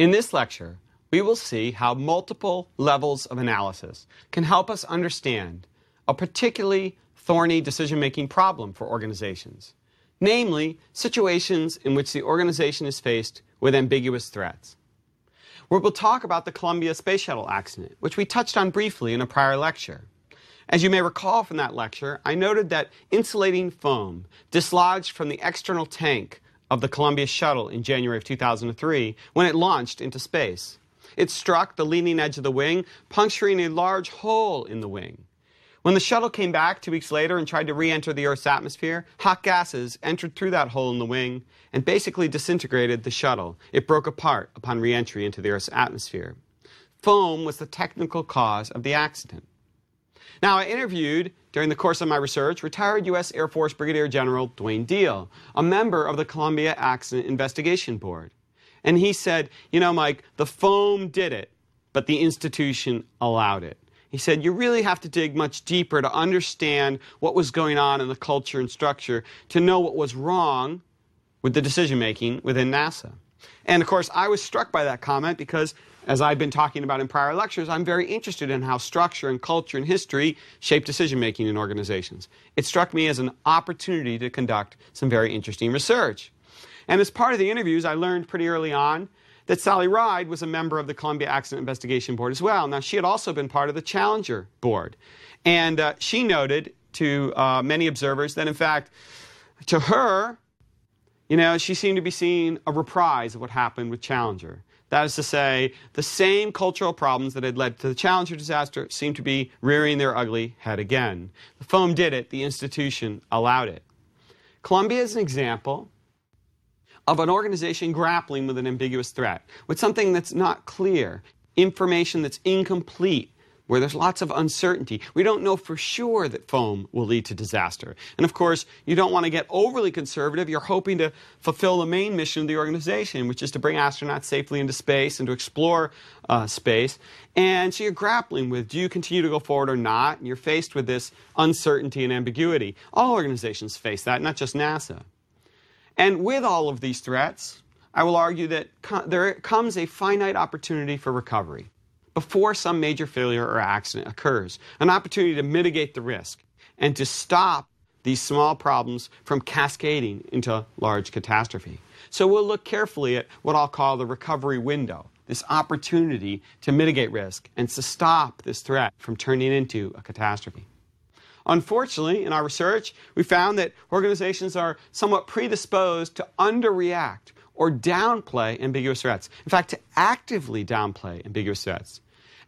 In this lecture, we will see how multiple levels of analysis can help us understand a particularly thorny decision making problem for organizations, namely, situations in which the organization is faced with ambiguous threats. We will talk about the Columbia Space Shuttle accident, which we touched on briefly in a prior lecture. As you may recall from that lecture, I noted that insulating foam dislodged from the external tank of the Columbia shuttle in January of 2003 when it launched into space. It struck the leading edge of the wing, puncturing a large hole in the wing. When the shuttle came back two weeks later and tried to re enter the Earth's atmosphere, hot gases entered through that hole in the wing and basically disintegrated the shuttle. It broke apart upon re entry into the Earth's atmosphere. Foam was the technical cause of the accident. Now, I interviewed, during the course of my research, retired U.S. Air Force Brigadier General Duane Deal, a member of the Columbia Accident Investigation Board. And he said, You know, Mike, the foam did it, but the institution allowed it. He said, You really have to dig much deeper to understand what was going on in the culture and structure to know what was wrong with the decision making within NASA. And of course, I was struck by that comment because as I've been talking about in prior lectures, I'm very interested in how structure and culture and history shape decision making in organizations. It struck me as an opportunity to conduct some very interesting research. And as part of the interviews, I learned pretty early on that Sally Ride was a member of the Columbia Accident Investigation Board as well. Now, she had also been part of the Challenger Board. And uh, she noted to uh, many observers that, in fact, to her, you know, she seemed to be seeing a reprise of what happened with Challenger. That is to say, the same cultural problems that had led to the Challenger disaster seem to be rearing their ugly head again. The foam did it, the institution allowed it. Columbia is an example of an organization grappling with an ambiguous threat, with something that's not clear, information that's incomplete, where there's lots of uncertainty. We don't know for sure that foam will lead to disaster. And of course, you don't want to get overly conservative. You're hoping to fulfill the main mission of the organization, which is to bring astronauts safely into space and to explore uh, space. And so you're grappling with do you continue to go forward or not? And you're faced with this uncertainty and ambiguity. All organizations face that, not just NASA. And with all of these threats, I will argue that co- there comes a finite opportunity for recovery before some major failure or accident occurs, an opportunity to mitigate the risk and to stop these small problems from cascading into large catastrophe. So we'll look carefully at what I'll call the recovery window, this opportunity to mitigate risk and to stop this threat from turning into a catastrophe. Unfortunately, in our research, we found that organizations are somewhat predisposed to underreact or downplay ambiguous threats. In fact, to actively downplay ambiguous threats.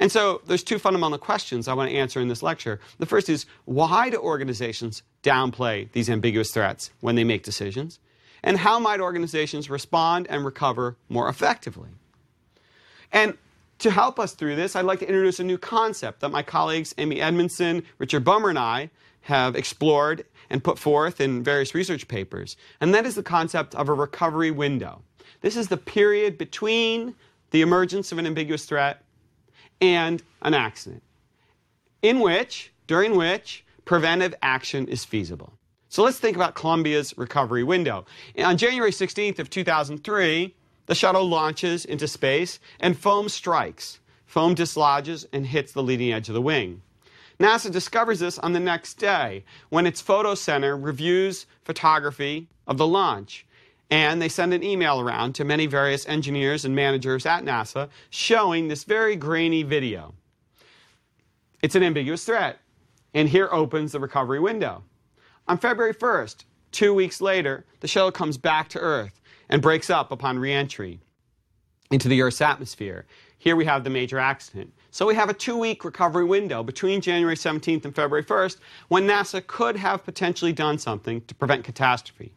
And so there's two fundamental questions I want to answer in this lecture. The first is why do organizations downplay these ambiguous threats when they make decisions? And how might organizations respond and recover more effectively? And to help us through this, I'd like to introduce a new concept that my colleagues Amy Edmondson, Richard Bohmer, and I have explored and put forth in various research papers, and that is the concept of a recovery window. This is the period between the emergence of an ambiguous threat and an accident, in which, during which, preventive action is feasible. So let's think about Columbia's recovery window. On January 16th of 2003, the shuttle launches into space and foam strikes. Foam dislodges and hits the leading edge of the wing. NASA discovers this on the next day when its photo center reviews photography of the launch. And they send an email around to many various engineers and managers at NASA showing this very grainy video. It's an ambiguous threat. And here opens the recovery window. On February 1st, two weeks later, the shuttle comes back to Earth and breaks up upon reentry into the Earth's atmosphere. Here we have the major accident. So we have a two week recovery window between January 17th and February 1st when NASA could have potentially done something to prevent catastrophe.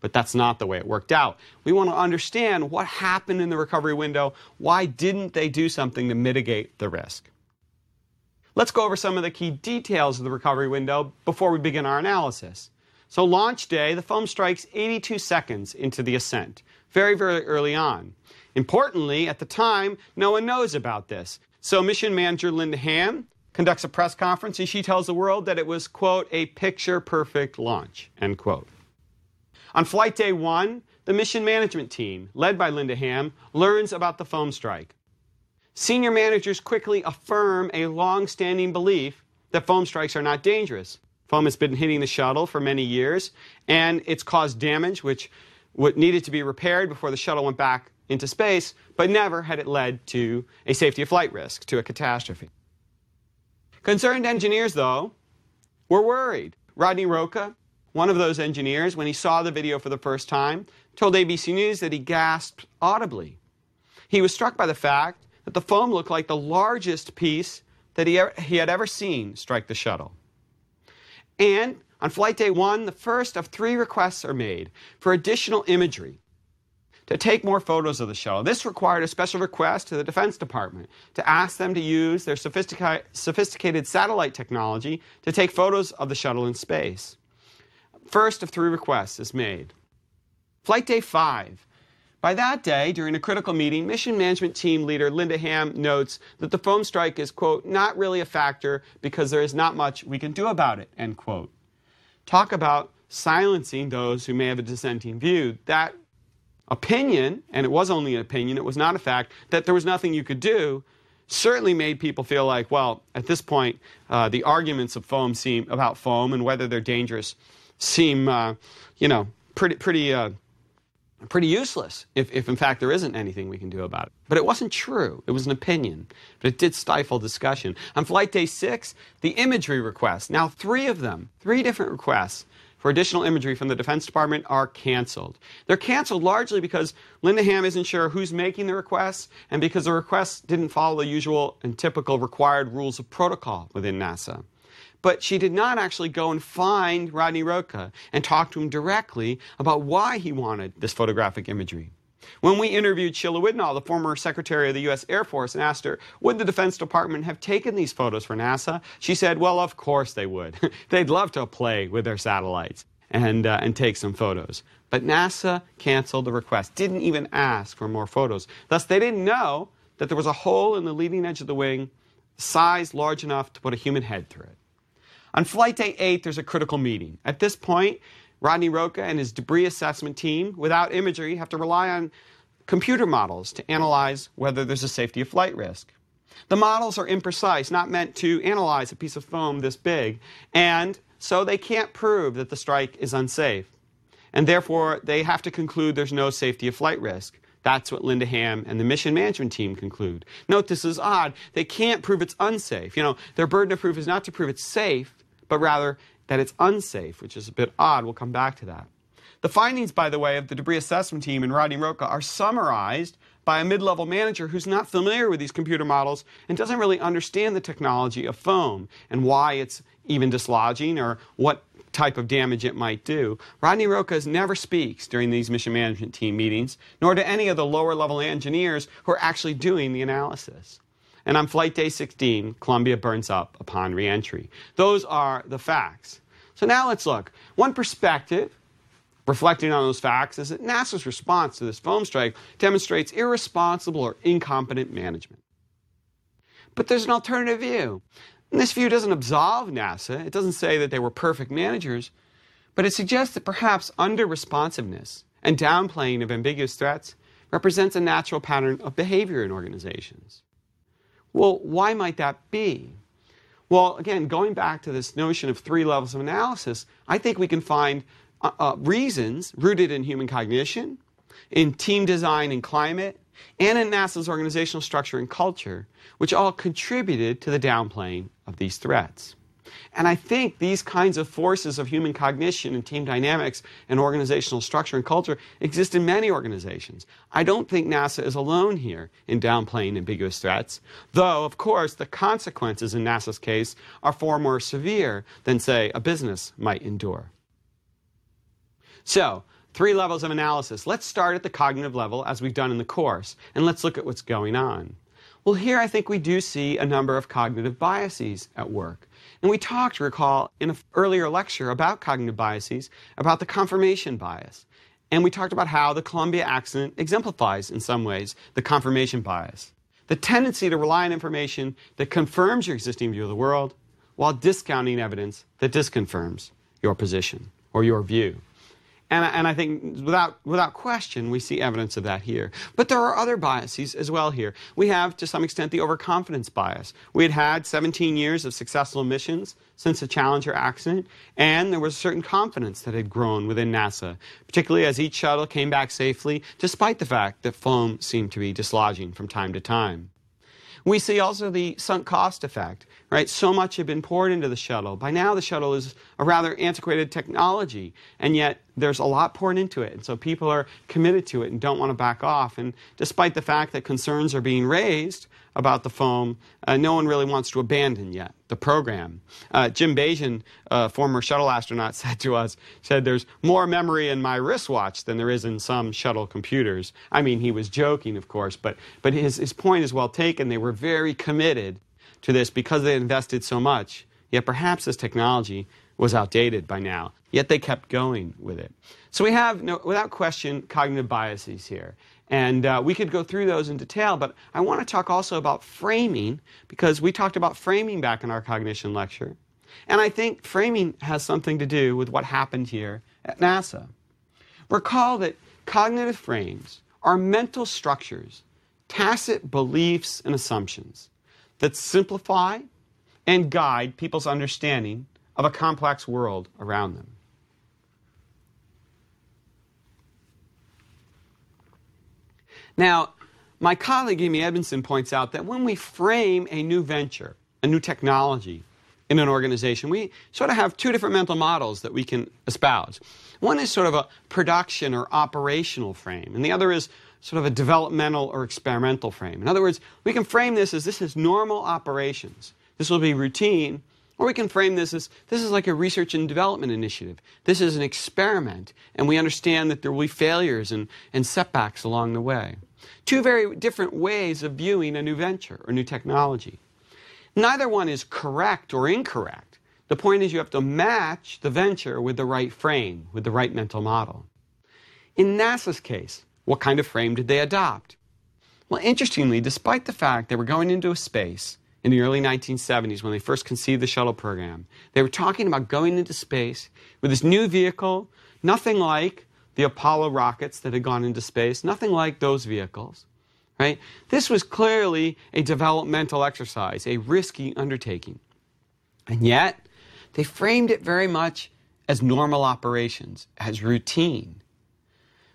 But that's not the way it worked out. We want to understand what happened in the recovery window. Why didn't they do something to mitigate the risk? Let's go over some of the key details of the recovery window before we begin our analysis. So, launch day, the foam strikes 82 seconds into the ascent, very, very early on. Importantly, at the time, no one knows about this. So mission manager Linda Ham conducts a press conference and she tells the world that it was, quote, a picture perfect launch, end quote. On flight day one, the mission management team, led by Linda Ham, learns about the foam strike. Senior managers quickly affirm a long standing belief that foam strikes are not dangerous. Foam has been hitting the shuttle for many years, and it's caused damage which needed to be repaired before the shuttle went back into space, but never had it led to a safety of flight risk, to a catastrophe. Concerned engineers, though, were worried. Rodney Rocha, one of those engineers, when he saw the video for the first time, told ABC News that he gasped audibly. He was struck by the fact that the foam looked like the largest piece that he, ever, he had ever seen strike the shuttle. And on flight day one, the first of three requests are made for additional imagery to take more photos of the shuttle. This required a special request to the Defense Department to ask them to use their sophisticated satellite technology to take photos of the shuttle in space. First of three requests is made. Flight day five. By that day, during a critical meeting, mission management team leader Linda Ham notes that the foam strike is, quote, not really a factor because there is not much we can do about it, end quote. Talk about silencing those who may have a dissenting view. That opinion, and it was only an opinion, it was not a fact, that there was nothing you could do, certainly made people feel like, well, at this point, uh, the arguments of foam seem about foam and whether they're dangerous seem, uh, you know, pretty, pretty, uh, pretty useless if, if in fact there isn't anything we can do about it. But it wasn't true. It was an opinion. But it did stifle discussion. On flight day six, the imagery requests, now three of them, three different requests, for additional imagery from the Defense Department are canceled. They're canceled largely because Linda Ham isn't sure who's making the requests and because the requests didn't follow the usual and typical required rules of protocol within NASA. But she did not actually go and find Rodney Rocha and talk to him directly about why he wanted this photographic imagery. When we interviewed Sheila Widnall, the former Secretary of the U.S. Air Force, and asked her, would the Defense Department have taken these photos for NASA? She said, well, of course they would. They'd love to play with their satellites and, uh, and take some photos. But NASA canceled the request, didn't even ask for more photos. Thus, they didn't know that there was a hole in the leading edge of the wing, size large enough to put a human head through it. On flight day eight, there's a critical meeting. At this point, Rodney Rocha and his debris assessment team, without imagery, have to rely on computer models to analyze whether there's a safety of flight risk. The models are imprecise, not meant to analyze a piece of foam this big, and so they can't prove that the strike is unsafe. And therefore, they have to conclude there's no safety of flight risk. That's what Linda Ham and the mission management team conclude. Note this is odd. They can't prove it's unsafe. You know, their burden of proof is not to prove it's safe, but rather that it's unsafe, which is a bit odd. We'll come back to that. The findings, by the way, of the debris assessment team and Rodney Rocha are summarized by a mid level manager who's not familiar with these computer models and doesn't really understand the technology of foam and why it's even dislodging or what type of damage it might do. Rodney Rocha never speaks during these mission management team meetings, nor do any of the lower level engineers who are actually doing the analysis. And on flight day 16, Columbia burns up upon reentry. Those are the facts. So now let's look. One perspective, reflecting on those facts, is that NASA's response to this foam strike demonstrates irresponsible or incompetent management. But there's an alternative view. And this view doesn't absolve NASA, it doesn't say that they were perfect managers, but it suggests that perhaps under responsiveness and downplaying of ambiguous threats represents a natural pattern of behavior in organizations. Well, why might that be? Well, again, going back to this notion of three levels of analysis, I think we can find uh, uh, reasons rooted in human cognition, in team design and climate, and in NASA's organizational structure and culture, which all contributed to the downplaying of these threats. And I think these kinds of forces of human cognition and team dynamics and organizational structure and culture exist in many organizations. I don't think NASA is alone here in downplaying ambiguous threats, though, of course, the consequences in NASA's case are far more severe than, say, a business might endure. So, three levels of analysis. Let's start at the cognitive level, as we've done in the course, and let's look at what's going on. Well, here I think we do see a number of cognitive biases at work. And we talked, recall, in an earlier lecture about cognitive biases, about the confirmation bias. And we talked about how the Columbia accident exemplifies, in some ways, the confirmation bias. The tendency to rely on information that confirms your existing view of the world while discounting evidence that disconfirms your position or your view. And, and I think without, without question, we see evidence of that here. But there are other biases as well here. We have, to some extent, the overconfidence bias. We had had 17 years of successful missions since the Challenger accident, and there was a certain confidence that had grown within NASA, particularly as each shuttle came back safely, despite the fact that foam seemed to be dislodging from time to time. We see also the sunk cost effect, right? So much had been poured into the shuttle. By now, the shuttle is a rather antiquated technology, and yet there's a lot poured into it. And so people are committed to it and don't want to back off. And despite the fact that concerns are being raised about the foam, uh, no one really wants to abandon yet the program. Uh, Jim Bagian, uh, former shuttle astronaut, said to us, said there's more memory in my wristwatch than there is in some shuttle computers. I mean, he was joking, of course, but, but his, his point is well taken. They were very committed to this because they invested so much. Yet perhaps this technology was outdated by now. Yet they kept going with it. So we have, no, without question, cognitive biases here. And uh, we could go through those in detail, but I want to talk also about framing because we talked about framing back in our cognition lecture. And I think framing has something to do with what happened here at NASA. Recall that cognitive frames are mental structures, tacit beliefs and assumptions that simplify and guide people's understanding of a complex world around them. Now, my colleague Amy Edmondson points out that when we frame a new venture, a new technology in an organization, we sort of have two different mental models that we can espouse. One is sort of a production or operational frame, and the other is sort of a developmental or experimental frame. In other words, we can frame this as this is normal operations. This will be routine, or we can frame this as this is like a research and development initiative. This is an experiment, and we understand that there will be failures and, and setbacks along the way. Two very different ways of viewing a new venture or new technology. Neither one is correct or incorrect. The point is you have to match the venture with the right frame, with the right mental model. In NASA's case, what kind of frame did they adopt? Well, interestingly, despite the fact they were going into a space in the early 1970s when they first conceived the shuttle program, they were talking about going into space with this new vehicle, nothing like the Apollo rockets that had gone into space, nothing like those vehicles. Right? This was clearly a developmental exercise, a risky undertaking. And yet, they framed it very much as normal operations, as routine.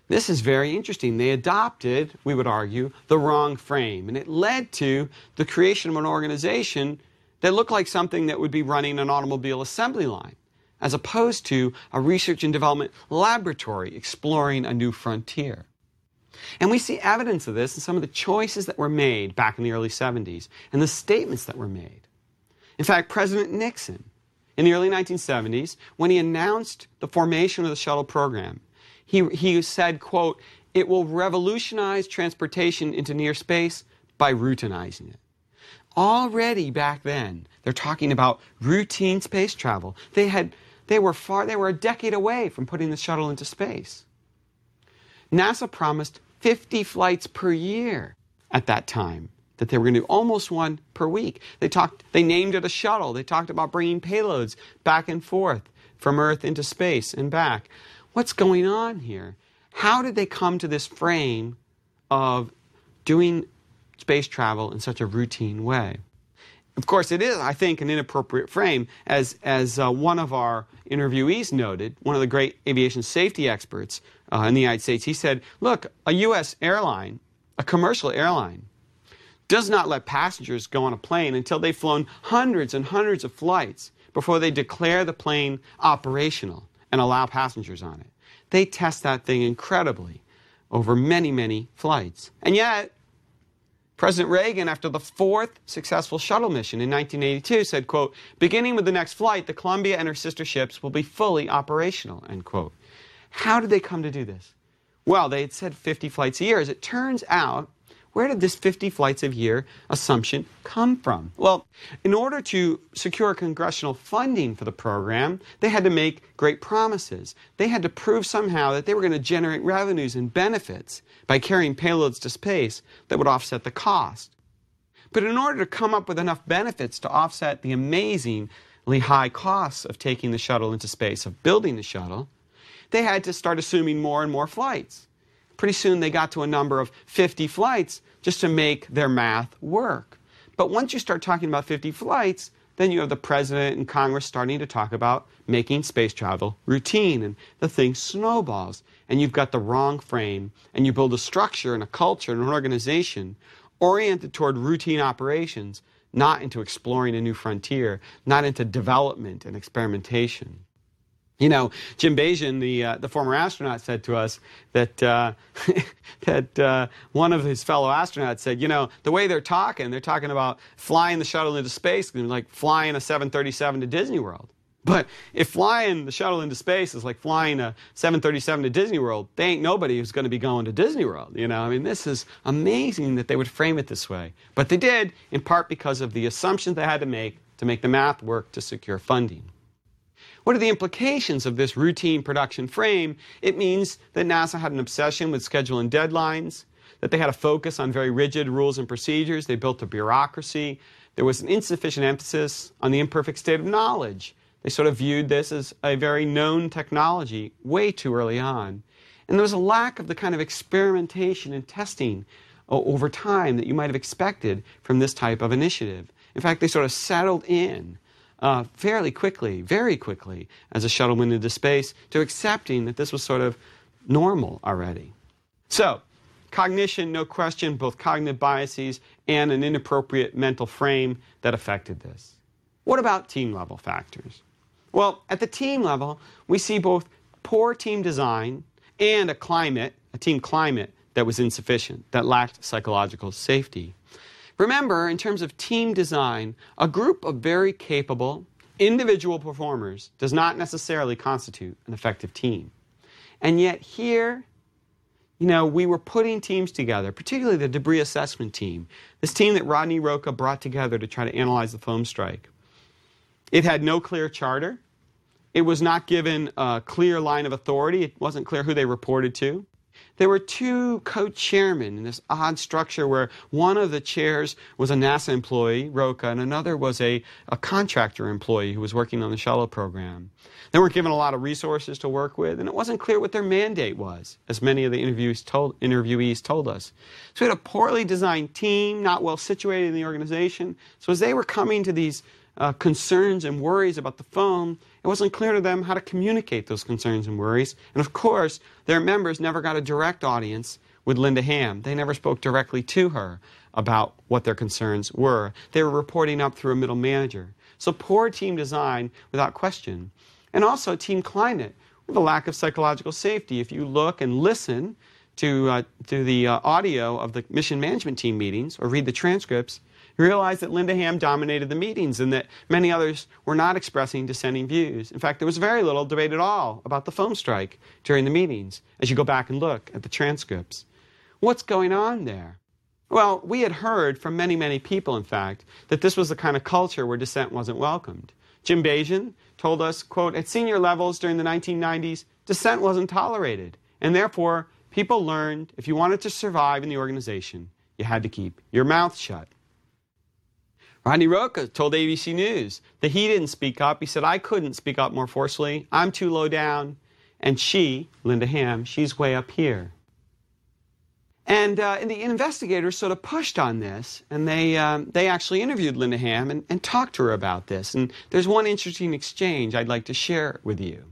This is very interesting. They adopted, we would argue, the wrong frame, and it led to the creation of an organization that looked like something that would be running an automobile assembly line as opposed to a research and development laboratory exploring a new frontier. And we see evidence of this in some of the choices that were made back in the early 70s and the statements that were made. In fact, President Nixon, in the early 1970s, when he announced the formation of the shuttle program, he, he said, quote, it will revolutionize transportation into near space by routinizing it. Already back then, they're talking about routine space travel. They had they were far, they were a decade away from putting the shuttle into space. NASA promised 50 flights per year at that time that they were going to do almost one per week. They talked they named it a shuttle. They talked about bringing payloads back and forth from Earth into space and back. What's going on here? How did they come to this frame of doing space travel in such a routine way? Of course, it is, I think, an inappropriate frame. As, as uh, one of our interviewees noted, one of the great aviation safety experts uh, in the United States, he said, Look, a U.S. airline, a commercial airline, does not let passengers go on a plane until they've flown hundreds and hundreds of flights before they declare the plane operational and allow passengers on it. They test that thing incredibly over many, many flights. And yet, President Reagan, after the fourth successful shuttle mission in 1982, said, quote, beginning with the next flight, the Columbia and her sister ships will be fully operational, end quote. How did they come to do this? Well, they had said 50 flights a year. As it turns out, where did this 50 flights a year assumption come from? Well, in order to secure congressional funding for the program, they had to make great promises. They had to prove somehow that they were going to generate revenues and benefits by carrying payloads to space that would offset the cost. But in order to come up with enough benefits to offset the amazingly high costs of taking the shuttle into space, of building the shuttle, they had to start assuming more and more flights. Pretty soon they got to a number of 50 flights just to make their math work. But once you start talking about 50 flights, then you have the president and Congress starting to talk about making space travel routine, and the thing snowballs. And you've got the wrong frame, and you build a structure and a culture and an organization oriented toward routine operations, not into exploring a new frontier, not into development and experimentation. You know, Jim Bagian, the uh, the former astronaut, said to us that uh, that uh, one of his fellow astronauts said, you know, the way they're talking, they're talking about flying the shuttle into space, like flying a 737 to Disney World. But if flying the shuttle into space is like flying a 737 to Disney World, they ain't nobody who's going to be going to Disney World. You know, I mean, this is amazing that they would frame it this way. But they did, in part because of the assumptions they had to make to make the math work to secure funding. What are the implications of this routine production frame? It means that NASA had an obsession with schedule and deadlines, that they had a focus on very rigid rules and procedures, they built a bureaucracy, there was an insufficient emphasis on the imperfect state of knowledge. They sort of viewed this as a very known technology way too early on. And there was a lack of the kind of experimentation and testing uh, over time that you might have expected from this type of initiative. In fact, they sort of settled in uh, fairly quickly, very quickly, as the shuttle went into space, to accepting that this was sort of normal already. So, cognition, no question, both cognitive biases and an inappropriate mental frame that affected this. What about team level factors? Well, at the team level, we see both poor team design and a climate, a team climate that was insufficient, that lacked psychological safety. Remember, in terms of team design, a group of very capable individual performers does not necessarily constitute an effective team. And yet, here, you know, we were putting teams together, particularly the debris assessment team, this team that Rodney Rocha brought together to try to analyze the foam strike. It had no clear charter. It was not given a clear line of authority. It wasn't clear who they reported to. There were two co-chairmen in this odd structure where one of the chairs was a NASA employee, Rocha, and another was a, a contractor employee who was working on the shuttle program. They weren't given a lot of resources to work with, and it wasn't clear what their mandate was, as many of the interviewees told, interviewees told us. So we had a poorly designed team, not well situated in the organization. So as they were coming to these uh, concerns and worries about the phone, it wasn't clear to them how to communicate those concerns and worries. And of course, their members never got a direct audience with Linda Ham. They never spoke directly to her about what their concerns were. They were reporting up through a middle manager. So poor team design without question. And also team climate with a lack of psychological safety. If you look and listen to, uh, to the uh, audio of the mission management team meetings or read the transcripts, you realize that Linda Ham dominated the meetings and that many others were not expressing dissenting views. In fact, there was very little debate at all about the foam strike during the meetings as you go back and look at the transcripts. What's going on there? Well, we had heard from many, many people, in fact, that this was the kind of culture where dissent wasn't welcomed. Jim Bagian told us, quote, at senior levels during the 1990s, dissent wasn't tolerated. And therefore, people learned if you wanted to survive in the organization, you had to keep your mouth shut. Rodney Rocha told ABC News that he didn't speak up. He said, I couldn't speak up more forcefully. I'm too low down. And she, Linda Ham, she's way up here. And, uh, and the investigators sort of pushed on this, and they, um, they actually interviewed Linda Ham and, and talked to her about this. And there's one interesting exchange I'd like to share with you.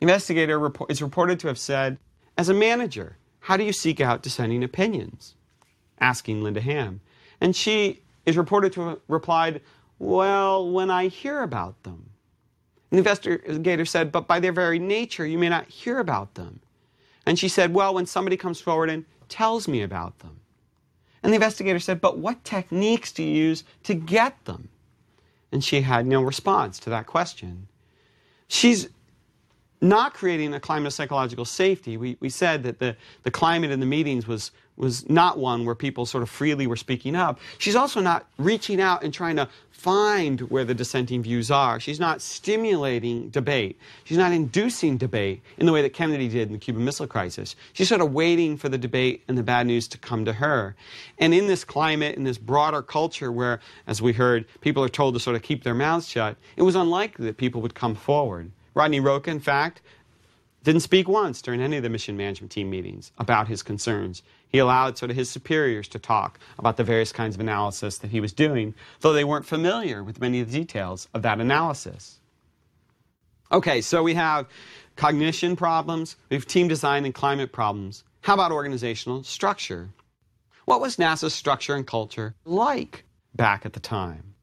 The investigator report, is reported to have said, As a manager, how do you seek out dissenting opinions? Asking Linda Ham. And she is reported to have replied, Well, when I hear about them. The investigator said, But by their very nature, you may not hear about them. And she said, Well, when somebody comes forward and tells me about them. And the investigator said, But what techniques do you use to get them? And she had no response to that question. She's not creating a climate of psychological safety. We, we said that the, the climate in the meetings was, was not one where people sort of freely were speaking up. She's also not reaching out and trying to find where the dissenting views are. She's not stimulating debate. She's not inducing debate in the way that Kennedy did in the Cuban Missile Crisis. She's sort of waiting for the debate and the bad news to come to her. And in this climate, in this broader culture where, as we heard, people are told to sort of keep their mouths shut, it was unlikely that people would come forward. Rodney Rocha, in fact, didn't speak once during any of the mission management team meetings about his concerns. He allowed sort of his superiors to talk about the various kinds of analysis that he was doing, though they weren't familiar with many of the details of that analysis. Okay, so we have cognition problems, we have team design and climate problems. How about organizational structure? What was NASA's structure and culture like back at the time?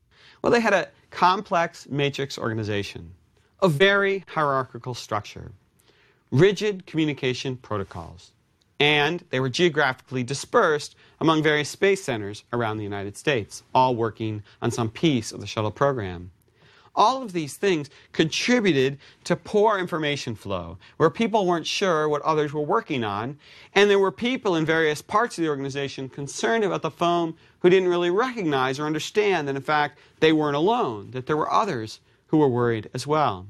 Well, they had a complex matrix organization, a very hierarchical structure rigid communication protocols, and they were geographically dispersed among various space centers around the United States, all working on some piece of the shuttle program. All of these things contributed to poor information flow, where people weren't sure what others were working on, and there were people in various parts of the organization concerned about the foam who didn't really recognize or understand that, in fact, they weren't alone, that there were others who were worried as well.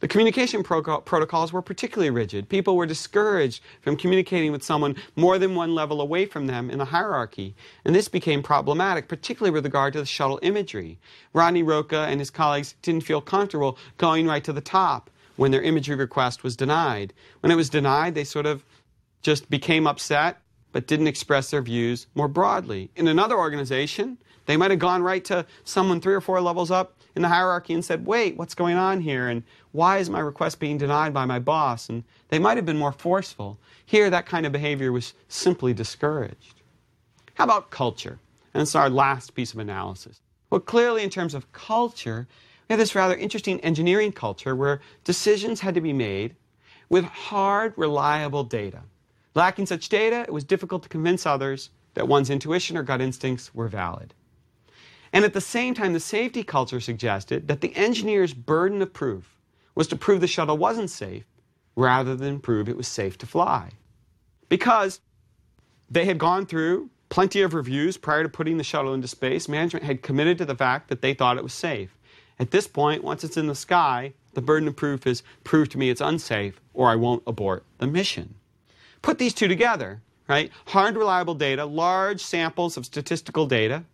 The communication pro- protocols were particularly rigid. People were discouraged from communicating with someone more than one level away from them in the hierarchy. And this became problematic, particularly with regard to the shuttle imagery. Rodney Rocha and his colleagues didn't feel comfortable going right to the top when their imagery request was denied. When it was denied, they sort of just became upset but didn't express their views more broadly. In another organization, they might have gone right to someone three or four levels up in the hierarchy and said, wait, what's going on here? And why is my request being denied by my boss? And they might have been more forceful. Here, that kind of behavior was simply discouraged. How about culture? And it's our last piece of analysis. Well, clearly, in terms of culture, we have this rather interesting engineering culture where decisions had to be made with hard, reliable data. Lacking such data, it was difficult to convince others that one's intuition or gut instincts were valid. And at the same time, the safety culture suggested that the engineer's burden of proof was to prove the shuttle wasn't safe rather than prove it was safe to fly. Because they had gone through plenty of reviews prior to putting the shuttle into space, management had committed to the fact that they thought it was safe. At this point, once it's in the sky, the burden of proof is prove to me it's unsafe or I won't abort the mission. Put these two together, right? Hard, reliable data, large samples of statistical data,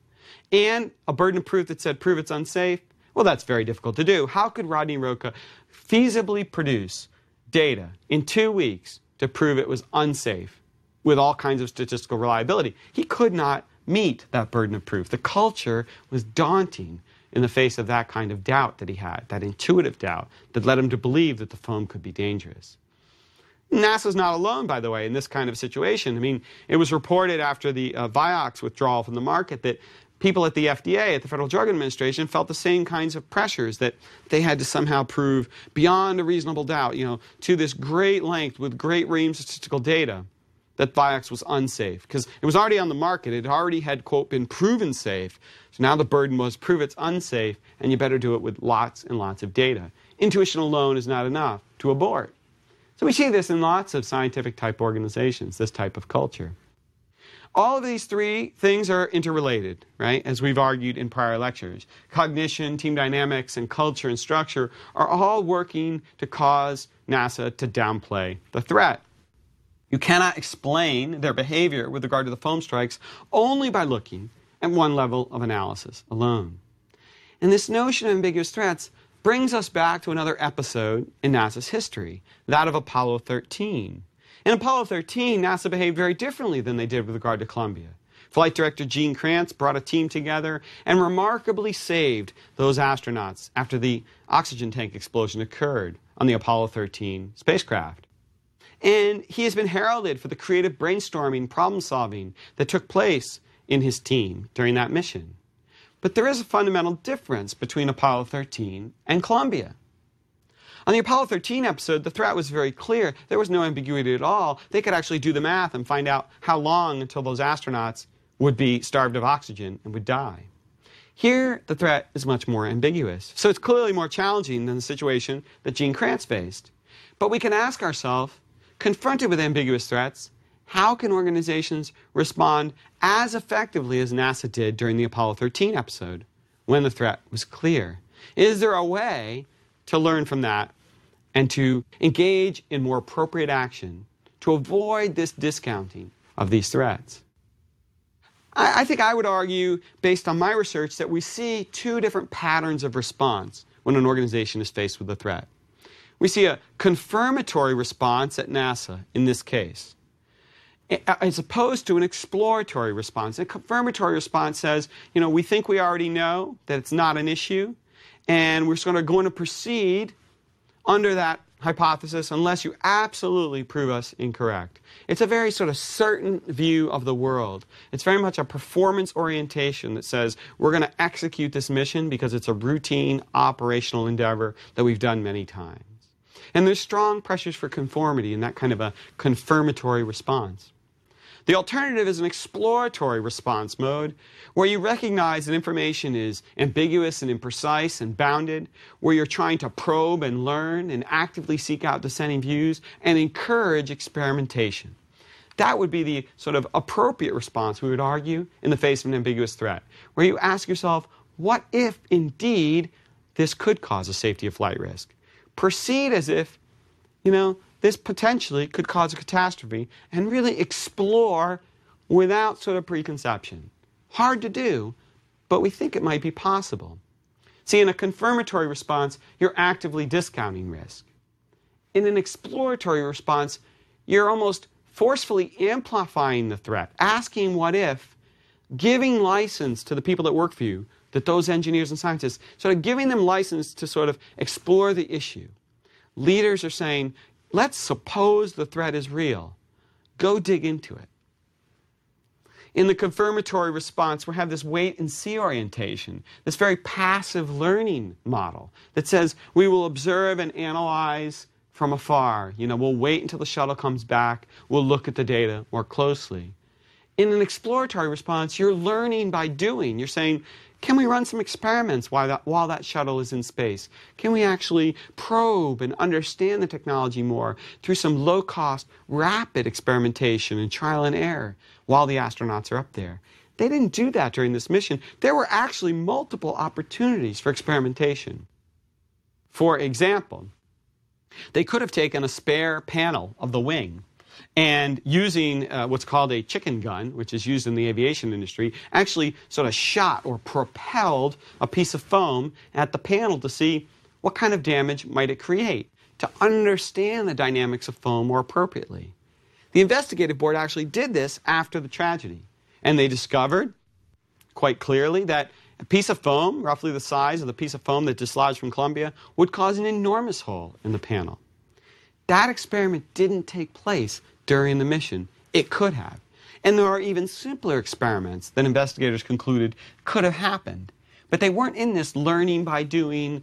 and a burden of proof that said prove it's unsafe, well, that's very difficult to do. How could Rodney Rocha feasibly produce data in two weeks to prove it was unsafe with all kinds of statistical reliability? He could not meet that burden of proof. The culture was daunting in the face of that kind of doubt that he had, that intuitive doubt that led him to believe that the foam could be dangerous. NASA's not alone, by the way, in this kind of situation. I mean, it was reported after the uh, Vioxx withdrawal from the market that people at the FDA, at the Federal Drug Administration, felt the same kinds of pressures that they had to somehow prove beyond a reasonable doubt, you know, to this great length with great reams of statistical data that Vioxx was unsafe because it was already on the market. It already had, quote, been proven safe. So now the burden was prove it's unsafe, and you better do it with lots and lots of data. Intuition alone is not enough to abort. So we see this in lots of scientific type organizations, this type of culture. All of these three things are interrelated, right? As we've argued in prior lectures. Cognition, team dynamics, and culture and structure are all working to cause NASA to downplay the threat. You cannot explain their behavior with regard to the foam strikes only by looking at one level of analysis alone. And this notion of ambiguous threats brings us back to another episode in NASA's history, that of Apollo 13. In Apollo 13, NASA behaved very differently than they did with regard to Columbia. Flight Director Gene Kranz brought a team together and remarkably saved those astronauts after the oxygen tank explosion occurred on the Apollo 13 spacecraft. And he has been heralded for the creative brainstorming, problem solving that took place in his team during that mission. But there is a fundamental difference between Apollo 13 and Columbia. On the Apollo 13 episode, the threat was very clear. There was no ambiguity at all. They could actually do the math and find out how long until those astronauts would be starved of oxygen and would die. Here, the threat is much more ambiguous. So it's clearly more challenging than the situation that Gene Kranz faced. But we can ask ourselves, confronted with ambiguous threats, how can organizations respond as effectively as NASA did during the Apollo 13 episode when the threat was clear? Is there a way to learn from that and to engage in more appropriate action to avoid this discounting of these threats. I, I, think I would argue, based on my research, that we see two different patterns of response when an organization is faced with a threat. We see a confirmatory response at NASA in this case, as opposed to an exploratory response. A confirmatory response says, you know, we think we already know that it's not an issue, and we're sort of going to proceed under that hypothesis unless you absolutely prove us incorrect. It's a very sort of certain view of the world. It's very much a performance orientation that says we're going to execute this mission because it's a routine operational endeavor that we've done many times. And there's strong pressures for conformity in that kind of a confirmatory response. The alternative is an exploratory response mode, where you recognize that information is ambiguous and imprecise and bounded, where you're trying to probe and learn and actively seek out dissenting views and encourage experimentation. That would be the sort of appropriate response, we would argue, in the face of an ambiguous threat, where you ask yourself, what if indeed this could cause a safety of flight risk? Proceed as if, you know, this potentially could cause a catastrophe and really explore without sort of preconception. Hard to do, but we think it might be possible. See, in a confirmatory response, you're actively discounting risk. In an exploratory response, you're almost forcefully amplifying the threat, asking what if, giving license to the people that work for you, that those engineers and scientists, sort of giving them license to sort of explore the issue. Leaders are saying, Let's suppose the threat is real. Go dig into it. In the confirmatory response, we have this wait and see orientation, this very passive learning model that says we will observe and analyze from afar. You know, we'll wait until the shuttle comes back, we'll look at the data more closely. In an exploratory response, you're learning by doing. You're saying, can we run some experiments while that, while that shuttle is in space? Can we actually probe and understand the technology more through some low cost, rapid experimentation and trial and error while the astronauts are up there? They didn't do that during this mission. There were actually multiple opportunities for experimentation. For example, they could have taken a spare panel of the wing and using uh, what's called a chicken gun, which is used in the aviation industry, actually sort of shot or propelled a piece of foam at the panel to see what kind of damage might it create, to understand the dynamics of foam more appropriately. The investigative board actually did this after the tragedy, and they discovered quite clearly that a piece of foam, roughly the size of the piece of foam that dislodged from Columbia, would cause an enormous hole in the panel. That experiment didn't take place during the mission. It could have. And there are even simpler experiments that investigators concluded could have happened. But they weren't in this learning by doing,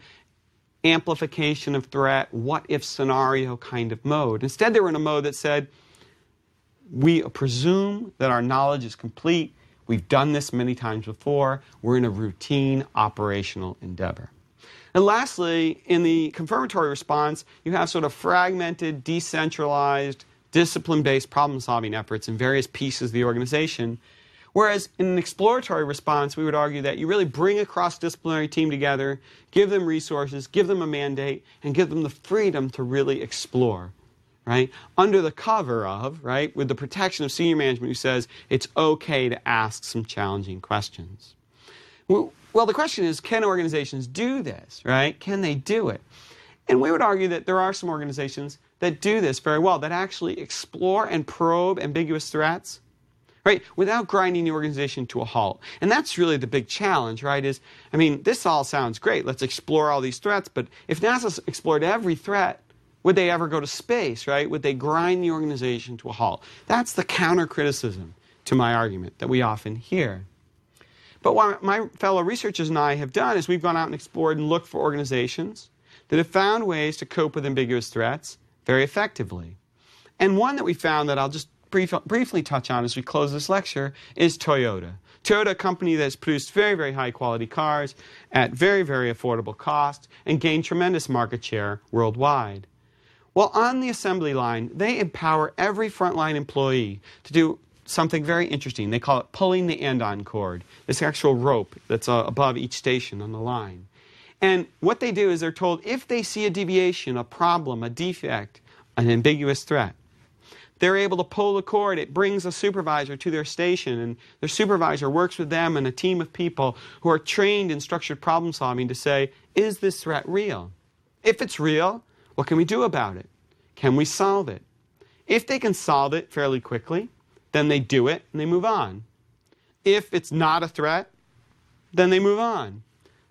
amplification of threat, what if scenario kind of mode. Instead, they were in a mode that said, we presume that our knowledge is complete. We've done this many times before. We're in a routine operational endeavor. And lastly, in the confirmatory response, you have sort of fragmented, decentralized, discipline based problem solving efforts in various pieces of the organization. Whereas in an exploratory response, we would argue that you really bring a cross disciplinary team together, give them resources, give them a mandate, and give them the freedom to really explore. Right? Under the cover of, right, with the protection of senior management who says it's okay to ask some challenging questions. Well, the question is can organizations do this, right? Can they do it? And we would argue that there are some organizations that do this very well, that actually explore and probe ambiguous threats, right, without grinding the organization to a halt. And that's really the big challenge, right? Is, I mean, this all sounds great. Let's explore all these threats, but if NASA explored every threat, would they ever go to space, right? Would they grind the organization to a halt? That's the counter criticism to my argument that we often hear. But what my fellow researchers and I have done is we've gone out and explored and looked for organizations that have found ways to cope with ambiguous threats very effectively. And one that we found that I'll just brief, briefly touch on as we close this lecture is Toyota. Toyota, a company that's produced very, very high quality cars at very, very affordable cost and gained tremendous market share worldwide. Well, on the assembly line, they empower every frontline employee to do something very interesting. They call it pulling the andon cord, this actual rope that's uh, above each station on the line. And what they do is they're told if they see a deviation, a problem, a defect, an ambiguous threat, they're able to pull the cord. It brings a supervisor to their station, and their supervisor works with them and a team of people who are trained in structured problem solving to say, is this threat real? If it's real, What can we do about it? Can we solve it? If they can solve it fairly quickly, then they do it and they move on. If it's not a threat, then they move on.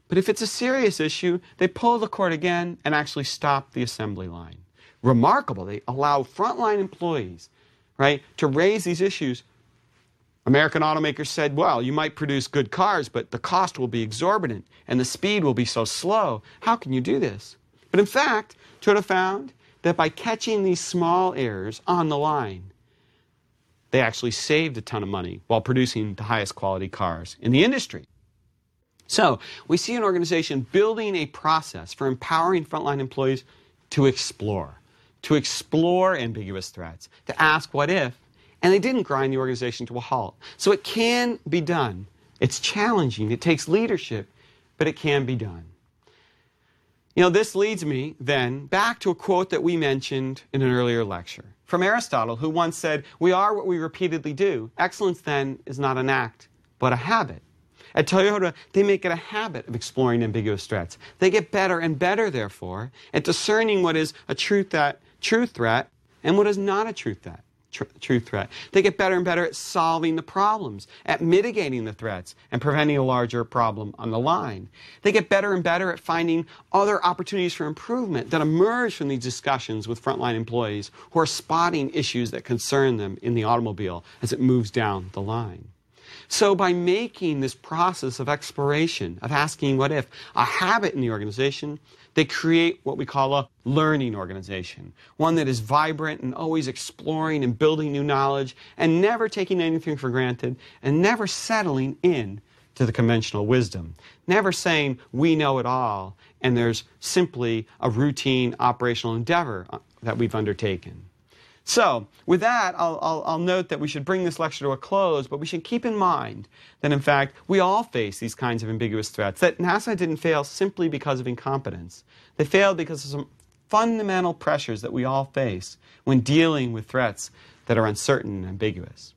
But if it's a serious issue, they pull the cord again and actually stop the assembly line. Remarkable. They allow frontline employees, right, to raise these issues. American automakers said, well, you might produce good cars, but the cost will be exorbitant and the speed will be so slow. How can you do this? But in fact, Toyota found that by catching these small errors on the line, they actually saved a ton of money while producing the highest quality cars in the industry. So we see an organization building a process for empowering frontline employees to explore, to explore ambiguous threats, to ask what if, and they didn't grind the organization to a halt. So it can be done. It's challenging, it takes leadership, but it can be done. You know, this leads me then back to a quote that we mentioned in an earlier lecture from Aristotle, who once said, We are what we repeatedly do. Excellence then is not an act, but a habit. At Toyota, they make it a habit of exploring ambiguous threats. They get better and better, therefore, at discerning what is a true threat, true threat and what is not a true threat. Tr- true threat. They get better and better at solving the problems, at mitigating the threats, and preventing a larger problem on the line. They get better and better at finding other opportunities for improvement that emerge from these discussions with frontline employees who are spotting issues that concern them in the automobile as it moves down the line. So, by making this process of exploration, of asking what if, a habit in the organization, they create what we call a learning organization, one that is vibrant and always exploring and building new knowledge and never taking anything for granted and never settling in to the conventional wisdom, never saying we know it all and there's simply a routine operational endeavor uh, that we've undertaken. So, with that, I'll, I'll, I'll, note that we should bring this lecture to a close, but we should keep in mind that, in fact, we all face these kinds of ambiguous threats. That NASA didn't fail simply because of incompetence, they failed because of some fundamental pressures that we all face when dealing with threats that are uncertain and ambiguous.